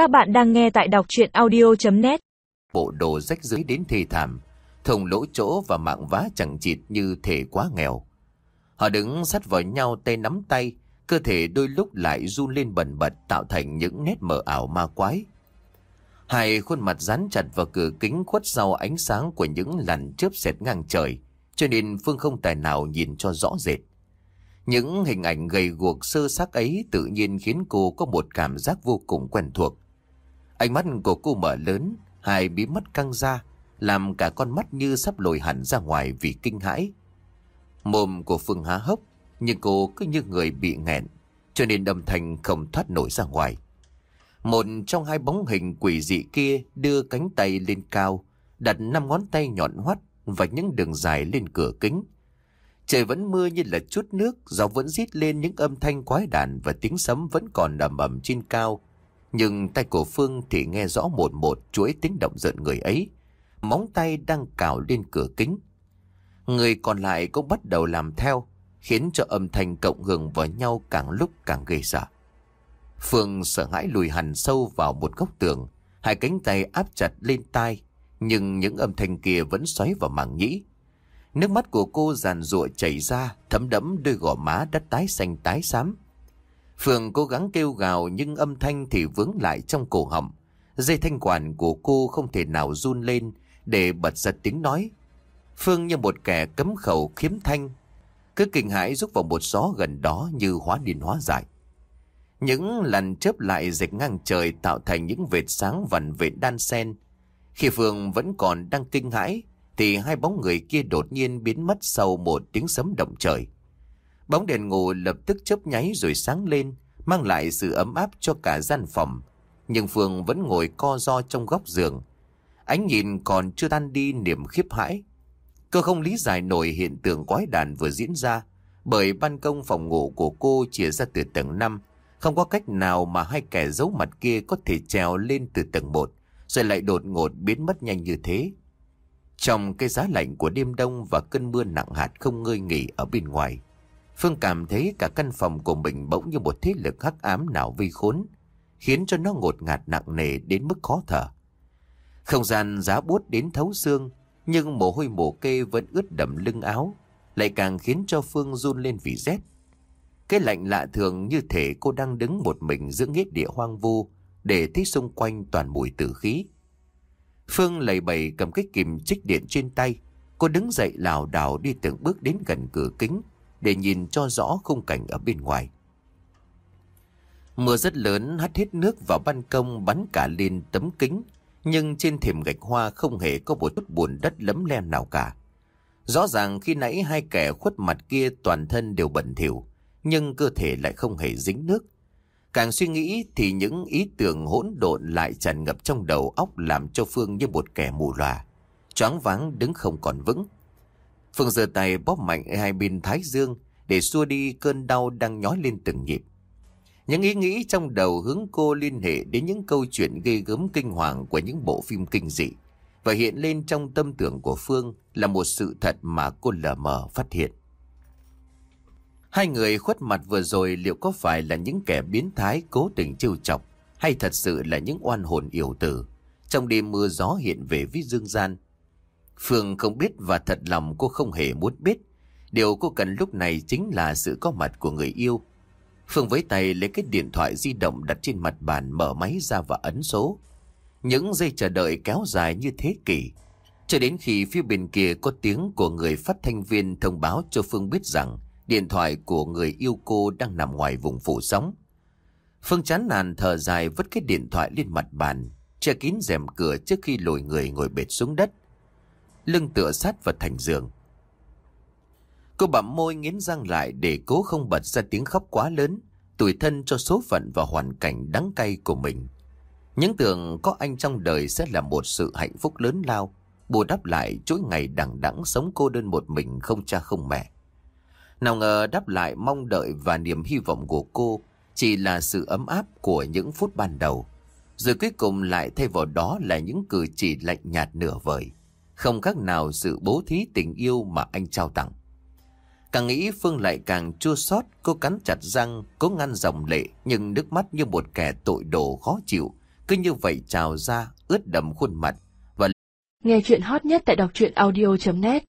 Các bạn đang nghe tại đọc chuyện audio.net Bộ đồ rách rưới đến thê thảm, thùng lỗ chỗ và mạng vá chẳng chịt như thể quá nghèo. Họ đứng sát vào nhau tay nắm tay, cơ thể đôi lúc lại run lên bần bật tạo thành những nét mờ ảo ma quái. Hai khuôn mặt dán chặt vào cửa kính khuất sau ánh sáng của những làn chớp xẹt ngang trời, cho nên Phương không tài nào nhìn cho rõ rệt. Những hình ảnh gầy guộc sơ xác ấy tự nhiên khiến cô có một cảm giác vô cùng quen thuộc. Ánh mắt của cô mở lớn, hai bí mắt căng ra, làm cả con mắt như sắp lồi hẳn ra ngoài vì kinh hãi. Mồm của Phương há hốc, nhưng cô cứ như người bị nghẹn, cho nên âm thanh không thoát nổi ra ngoài. Một trong hai bóng hình quỷ dị kia đưa cánh tay lên cao, đặt năm ngón tay nhọn hoắt và những đường dài lên cửa kính. Trời vẫn mưa như là chút nước, gió vẫn rít lên những âm thanh quái đản và tiếng sấm vẫn còn ầm ầm trên cao. Nhưng tay của Phương thì nghe rõ một một chuỗi tiếng động giận người ấy. Móng tay đang cào lên cửa kính. Người còn lại cũng bắt đầu làm theo, khiến cho âm thanh cộng hưởng vào nhau càng lúc càng gây sợ. Phương sợ hãi lùi hẳn sâu vào một góc tường, hai cánh tay áp chặt lên tai, nhưng những âm thanh kia vẫn xoáy vào màng nhĩ. Nước mắt của cô giàn ruộng chảy ra, thấm đẫm đôi gò má đất tái xanh tái xám. Phương cố gắng kêu gào nhưng âm thanh thì vướng lại trong cổ họng. Dây thanh quản của cô không thể nào run lên để bật giật tiếng nói. Phương như một kẻ cấm khẩu khiếm thanh. Cứ kinh hãi rút vào một gió gần đó như hóa điên hóa giải. Những lần chớp lại rạch ngang trời tạo thành những vệt sáng vằn vệt đan sen. Khi Phương vẫn còn đang kinh hãi, thì hai bóng người kia đột nhiên biến mất sau một tiếng sấm động trời. Bóng đèn ngủ lập tức chớp nháy rồi sáng lên, mang lại sự ấm áp cho cả gian phòng. Nhưng Phương vẫn ngồi co ro trong góc giường. Ánh nhìn còn chưa tan đi niềm khiếp hãi. Cô không lý giải nổi hiện tượng quái đàn vừa diễn ra, bởi ban công phòng ngủ của cô chia ra từ tầng 5, không có cách nào mà hai kẻ giấu mặt kia có thể trèo lên từ tầng 1, rồi lại đột ngột biến mất nhanh như thế. Trong cái giá lạnh của đêm đông và cơn mưa nặng hạt không ngơi nghỉ ở bên ngoài, Phương cảm thấy cả căn phòng của mình bỗng như một thế lực hắc ám nào vi khốn, khiến cho nó ngột ngạt nặng nề đến mức khó thở. Không gian giá buốt đến thấu xương, nhưng mồ hôi mồ kê vẫn ướt đẫm lưng áo, lại càng khiến cho Phương run lên vì rét. Cái lạnh lạ thường như thể cô đang đứng một mình giữa nghĩa địa hoang vu, để thấy xung quanh toàn mùi tử khí. Phương lầy bầy cầm cái kìm trích điện trên tay, cô đứng dậy lảo đảo đi từng bước đến gần cửa kính, để nhìn cho rõ khung cảnh ở bên ngoài. Mưa rất lớn hắt hết nước vào ban công bắn cả lên tấm kính, nhưng trên thềm gạch hoa không hề có một chút bùn đất lấm lem nào cả. Rõ ràng khi nãy hai kẻ khuất mặt kia toàn thân đều bẩn thỉu, nhưng cơ thể lại không hề dính nước. Càng suy nghĩ thì những ý tưởng hỗn độn lại tràn ngập trong đầu óc làm cho Phương như một kẻ mù lòa, choáng váng đứng không còn vững. Phương giơ tay bóp mạnh hai bên thái dương để xua đi cơn đau đang nhói lên từng nhịp. Những ý nghĩ trong đầu hướng cô liên hệ đến những câu chuyện ghê gớm kinh hoàng của những bộ phim kinh dị và hiện lên trong tâm tưởng của Phương là một sự thật mà cô lờ mờ phát hiện. Hai người khuất mặt vừa rồi liệu có phải là những kẻ biến thái cố tình trêu chọc hay thật sự là những oan hồn yêu tử trong đêm mưa gió hiện về với dương gian. Phương không biết và thật lòng cô không hề muốn biết. Điều cô cần lúc này chính là sự có mặt của người yêu. Phương với tay lấy cái điện thoại di động đặt trên mặt bàn mở máy ra và ấn số. Những giây chờ đợi kéo dài như thế kỷ. Cho đến khi phía bên kia có tiếng của người phát thanh viên thông báo cho Phương biết rằng điện thoại của người yêu cô đang nằm ngoài vùng phủ sóng. Phương chán nản thở dài vứt cái điện thoại lên mặt bàn, che kín rèm cửa trước khi lùi người ngồi bệt xuống đất lưng tựa sát vào thành giường. Cô bặm môi nghiến răng lại để cố không bật ra tiếng khóc quá lớn, tủi thân cho số phận và hoàn cảnh đắng cay của mình. Những tưởng có anh trong đời sẽ là một sự hạnh phúc lớn lao, bù đắp lại chuỗi ngày đằng đẵng sống cô đơn một mình không cha không mẹ. Nào ngờ đáp lại mong đợi và niềm hy vọng của cô chỉ là sự ấm áp của những phút ban đầu. Rồi cuối cùng lại thay vào đó là những cử chỉ lạnh nhạt nửa vời không khác nào sự bố thí tình yêu mà anh trao tặng. Càng nghĩ Phương lại càng chua xót, cô cắn chặt răng, cố ngăn dòng lệ, nhưng nước mắt như một kẻ tội đồ khó chịu, cứ như vậy trào ra, ướt đầm khuôn mặt. và Nghe chuyện hot nhất tại đọc truyện audio.net